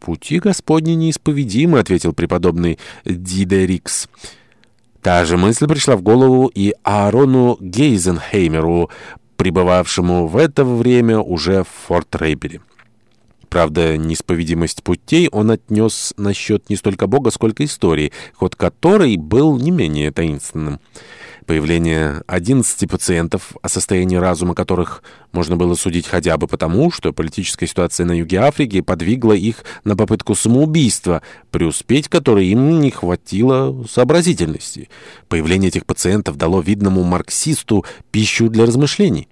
«Пути Господни неисповедимы», — ответил преподобный Дидерикс. Та же мысль пришла в голову и Аарону Гейзенхеймеру, пребывавшему в это время уже в Форт Рейбере. Правда, неисповедимость путей он отнес насчет не столько Бога, сколько истории, ход которой был не менее таинственным появление 11 пациентов, о состоянии разума которых можно было судить хотя бы потому, что политическая ситуация на юге Африки подвигла их на попытку самоубийства, преуспеть которой им не хватило сообразительности. Появление этих пациентов дало видному марксисту пищу для размышлений.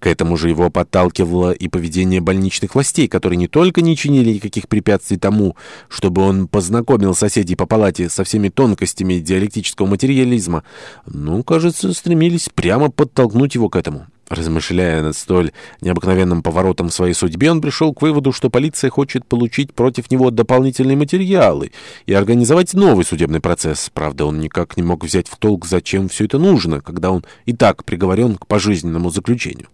К этому же его подталкивало и поведение больничных властей, которые не только не чинили никаких препятствий тому, чтобы он познакомил соседей по палате со всеми тонкостями диалектического материализма, но, кажется, стремились прямо подтолкнуть его к этому. Размышляя над столь необыкновенным поворотом в своей судьбе, он пришел к выводу, что полиция хочет получить против него дополнительные материалы и организовать новый судебный процесс. Правда, он никак не мог взять в толк, зачем все это нужно, когда он и так приговорен к пожизненному заключению.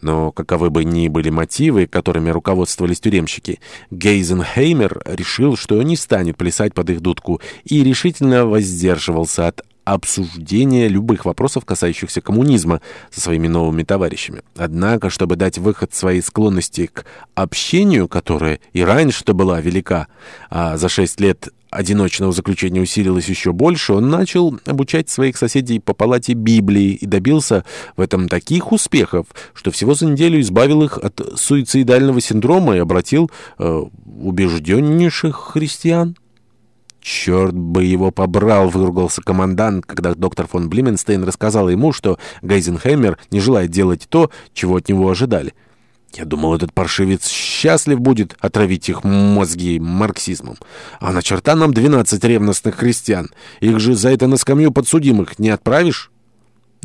Но каковы бы ни были мотивы, которыми руководствовались тюремщики, Гейзенхеймер решил, что не станет плясать под их дудку, и решительно воздерживался от обсуждения любых вопросов, касающихся коммунизма, со своими новыми товарищами. Однако, чтобы дать выход своей склонности к общению, которая и раньше-то была велика, а за шесть лет одиночного заключения усилилось еще больше, он начал обучать своих соседей по палате Библии и добился в этом таких успехов, что всего за неделю избавил их от суицидального синдрома и обратил э, убежденнейших христиан. «Черт бы его побрал!» — выругался командант, когда доктор фон Блименстейн рассказал ему, что Гейзенхеймер не желает делать то, чего от него ожидали. «Я думал, этот паршивец счастлив будет отравить их мозги марксизмом. А на черта нам 12 ревностных христиан. Их же за это на скамью подсудимых не отправишь?»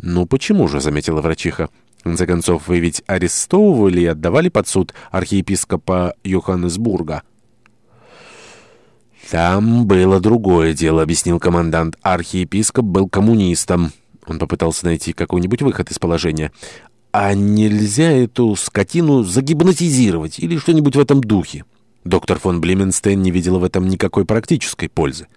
«Ну почему же?» — заметила врачиха. В конце концов, вы ведь арестовывали и отдавали под суд архиепископа Йоханнесбурга. «Там было другое дело», — объяснил командант. «Архиепископ был коммунистом». Он попытался найти какой-нибудь выход из положения. «А нельзя эту скотину загипнотизировать или что-нибудь в этом духе?» Доктор фон Блименстейн не видел в этом никакой практической пользы.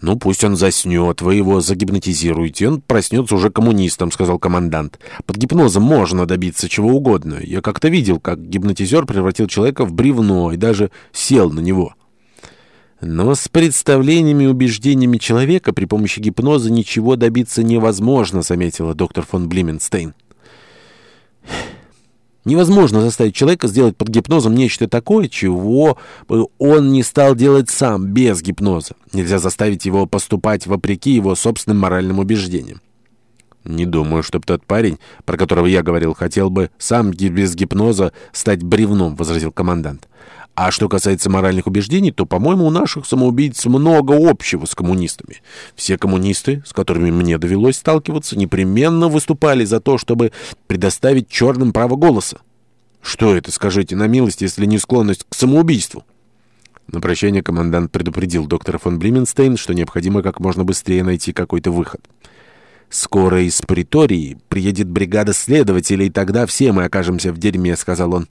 «Ну, пусть он заснет, вы его загипнотизируете, он проснется уже коммунистом», — сказал командант. «Под гипнозом можно добиться чего угодно. Я как-то видел, как гипнотизер превратил человека в бревно и даже сел на него». Но с представлениями и убеждениями человека при помощи гипноза ничего добиться невозможно, заметила доктор фон Блименстейн. Невозможно заставить человека сделать под гипнозом нечто такое, чего бы он не стал делать сам, без гипноза. Нельзя заставить его поступать вопреки его собственным моральным убеждениям. Не думаю, чтобы тот парень, про которого я говорил, хотел бы сам без гипноза стать бревном, возразил командант. А что касается моральных убеждений, то, по-моему, у наших самоубийц много общего с коммунистами. Все коммунисты, с которыми мне довелось сталкиваться, непременно выступали за то, чтобы предоставить черным право голоса. Что это, скажите, на милость, если не склонность к самоубийству? На прощание командант предупредил доктора фон Блименстейн, что необходимо как можно быстрее найти какой-то выход. «Скоро из притории приедет бригада следователей, тогда все мы окажемся в дерьме», — сказал он.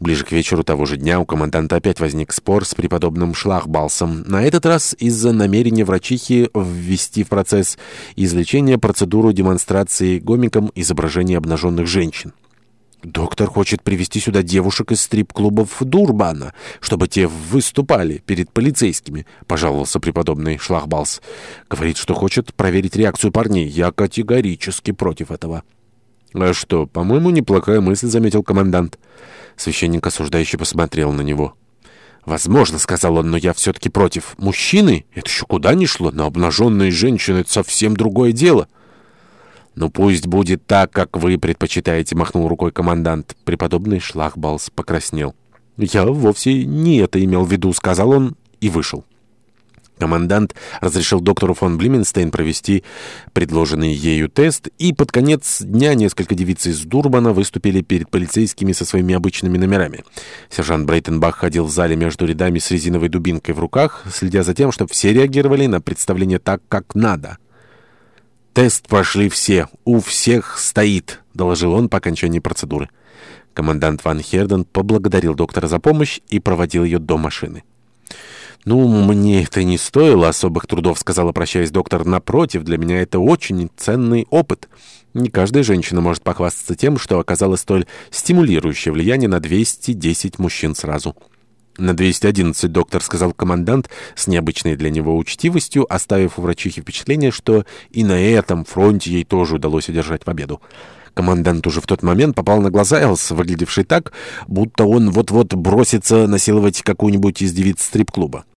Ближе к вечеру того же дня у команданта опять возник спор с преподобным Шлагбалсом. На этот раз из-за намерения врачихи ввести в процесс излечения процедуру демонстрации гомиком изображений обнаженных женщин. «Доктор хочет привести сюда девушек из стрип-клубов Дурбана, чтобы те выступали перед полицейскими», — пожаловался преподобный Шлагбалс. «Говорит, что хочет проверить реакцию парней. Я категорически против этого». «А что, по-моему, неплохая мысль», — заметил «Командант». Священник осуждающе посмотрел на него. «Возможно, — сказал он, — но я все-таки против. Мужчины? Это еще куда ни шло, но обнаженные женщины — это совсем другое дело». «Ну пусть будет так, как вы предпочитаете», — махнул рукой командант. Преподобный Шлагбаус покраснел. «Я вовсе не это имел в виду», — сказал он и вышел. Командант разрешил доктору фон Блименстейн провести предложенный ею тест, и под конец дня несколько девиц из Дурбана выступили перед полицейскими со своими обычными номерами. Сержант Брейтенбах ходил в зале между рядами с резиновой дубинкой в руках, следя за тем, чтобы все реагировали на представление так, как надо. «Тест прошли все, у всех стоит», — доложил он по окончании процедуры. Командант Ван Херден поблагодарил доктора за помощь и проводил ее до машины. «Ну, мне это не стоило особых трудов», — сказала, прощаясь доктор. «Напротив, для меня это очень ценный опыт. Не каждая женщина может похвастаться тем, что оказала столь стимулирующее влияние на 210 мужчин сразу». «На 211, доктор», — сказал командант с необычной для него учтивостью, оставив у врачихи впечатление, что и на этом фронте ей тоже удалось одержать победу. Командант уже в тот момент попал на глаза Элс, выглядевший так, будто он вот-вот бросится насиловать какую-нибудь из девиц стрип-клуба.